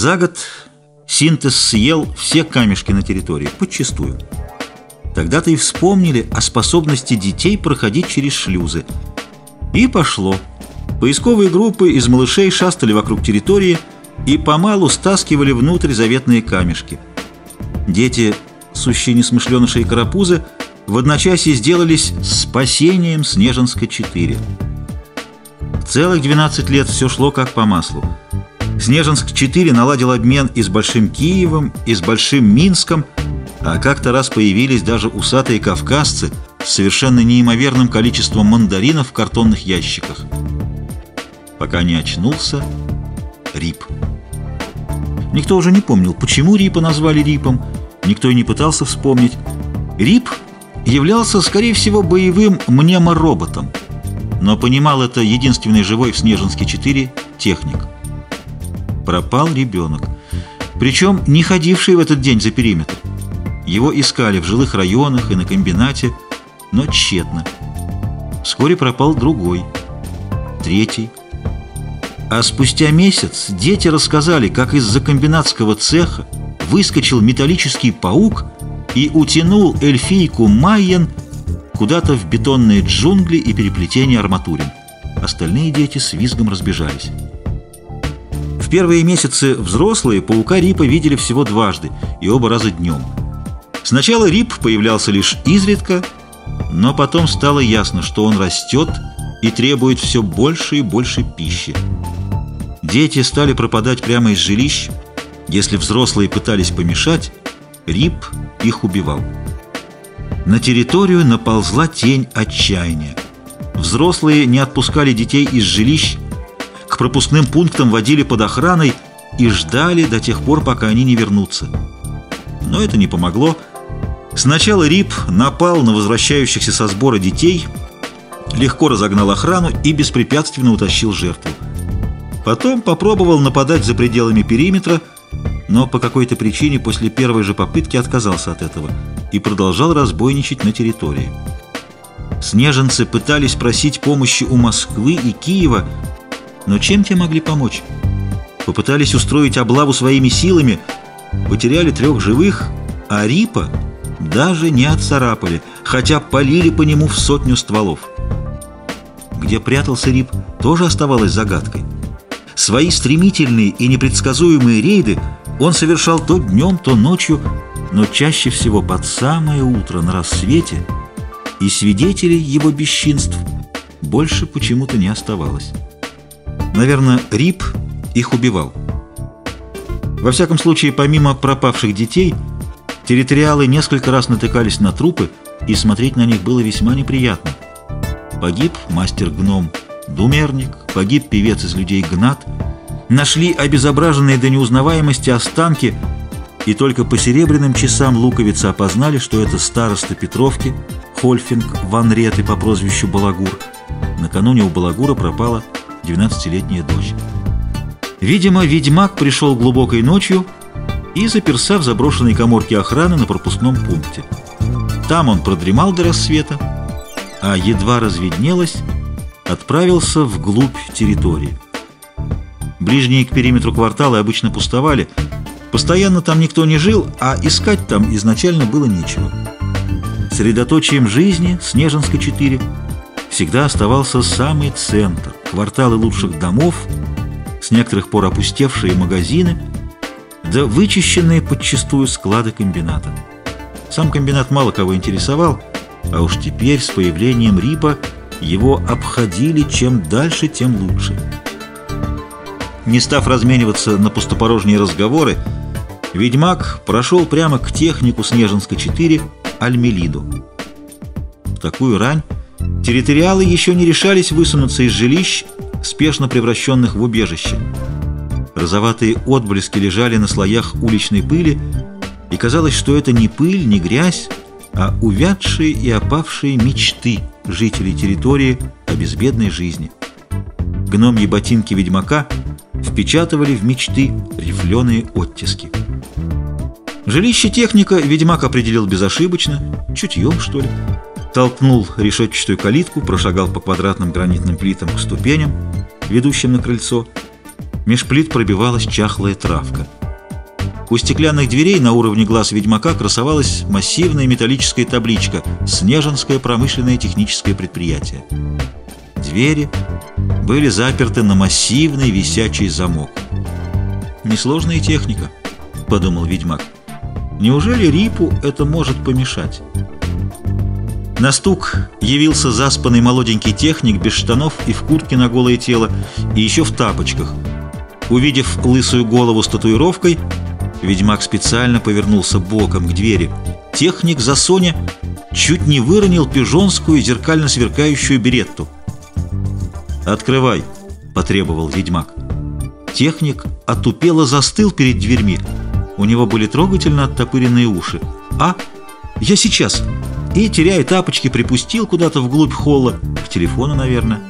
За год синтез съел все камешки на территории, подчистую. Тогда-то и вспомнили о способности детей проходить через шлюзы. И пошло. Поисковые группы из малышей шастали вокруг территории и помалу стаскивали внутрь заветные камешки. Дети, сущие несмышленыши и карапузы, в одночасье сделались спасением Снежинска-4. Целых 12 лет все шло как по маслу. Снежинск-4 наладил обмен и с Большим Киевом, и с Большим Минском, а как-то раз появились даже усатые кавказцы с совершенно неимоверным количеством мандаринов в картонных ящиках. Пока не очнулся Рип. Никто уже не помнил, почему Рипа назвали Рипом, никто и не пытался вспомнить. Рип являлся, скорее всего, боевым мнемороботом но понимал это единственный живой в Снежинске-4 техник. Пропал ребенок, причем не ходивший в этот день за периметр. Его искали в жилых районах и на комбинате, но тщетно. Вскоре пропал другой, третий. А спустя месяц дети рассказали, как из-за комбинатского цеха выскочил металлический паук и утянул эльфийку Майен куда-то в бетонные джунгли и переплетения арматурин. Остальные дети с визгом разбежались. Первые месяцы взрослые паука Рипа видели всего дважды, и оба раза днем. Сначала Рип появлялся лишь изредка, но потом стало ясно, что он растет и требует все больше и больше пищи. Дети стали пропадать прямо из жилищ. Если взрослые пытались помешать, Рип их убивал. На территорию наползла тень отчаяния. Взрослые не отпускали детей из жилищ, к пропускным пунктам водили под охраной и ждали до тех пор, пока они не вернутся. Но это не помогло. Сначала Рип напал на возвращающихся со сбора детей, легко разогнал охрану и беспрепятственно утащил жертву. Потом попробовал нападать за пределами периметра, но по какой-то причине после первой же попытки отказался от этого и продолжал разбойничать на территории. Снеженцы пытались просить помощи у Москвы и Киева, но чем те могли помочь? Попытались устроить облаву своими силами, потеряли трех живых, а Рипа даже не отцарапали, хотя полили по нему в сотню стволов. Где прятался Рип, тоже оставалось загадкой. Свои стремительные и непредсказуемые рейды – он совершал то днем, то ночью, но чаще всего под самое утро на рассвете, и свидетелей его бесчинств больше почему-то не оставалось. Наверное, Рип их убивал. Во всяком случае, помимо пропавших детей, территориалы несколько раз натыкались на трупы, и смотреть на них было весьма неприятно. Погиб мастер-гном Думерник, погиб певец из людей Гнат – нашли обезображенные до неузнаваемости останки, и только по серебряным часам луковицы опознали, что это староста Петровки, Хольфинг Ван Реты по прозвищу Балагур. Накануне у Балагура пропала 12-летняя дочь. Видимо, ведьмак пришел глубокой ночью и заперся в заброшенной коморке охраны на пропускном пункте. Там он продремал до рассвета, а едва разведнелось, отправился вглубь территории. Ближние к периметру кварталы обычно пустовали. Постоянно там никто не жил, а искать там изначально было нечего. Средоточием жизни Снежинска-4 всегда оставался самый центр, кварталы лучших домов, с некоторых пор опустевшие магазины, да вычищенные подчистую склады комбината. Сам комбинат мало кого интересовал, а уж теперь с появлением РИПа его обходили чем дальше, тем лучше. Не став размениваться на пустопорожние разговоры, ведьмак прошел прямо к технику Снежинска-4 Альмелиду. В такую рань территориалы еще не решались высунуться из жилищ, спешно превращенных в убежище. Розоватые отблески лежали на слоях уличной пыли, и казалось, что это не пыль, не грязь, а увядшие и опавшие мечты жителей территории о безбедной жизни. Гномьи ботинки ведьмака — впечатывали в мечты рифленые оттиски. Жилище техника ведьмак определил безошибочно, чутьем, что ли. Толкнул решетчатую калитку, прошагал по квадратным гранитным плитам к ступеням, ведущим на крыльцо. Меж плит пробивалась чахлая травка. У стеклянных дверей на уровне глаз ведьмака красовалась массивная металлическая табличка «Снежинское промышленное техническое предприятие». Двери были заперты на массивный висячий замок. «Несложная техника», — подумал ведьмак. «Неужели Рипу это может помешать?» На стук явился заспанный молоденький техник без штанов и в куртке на голое тело, и еще в тапочках. Увидев лысую голову с татуировкой, Ведьмак специально повернулся боком к двери. Техник за Соня чуть не выронил пижонскую зеркально сверкающую беретту. «Открывай!» – потребовал ведьмак. Техник отупело застыл перед дверьми. У него были трогательно оттопыренные уши. «А? Я сейчас!» И, теряя тапочки, припустил куда-то вглубь холла, к телефону, наверное.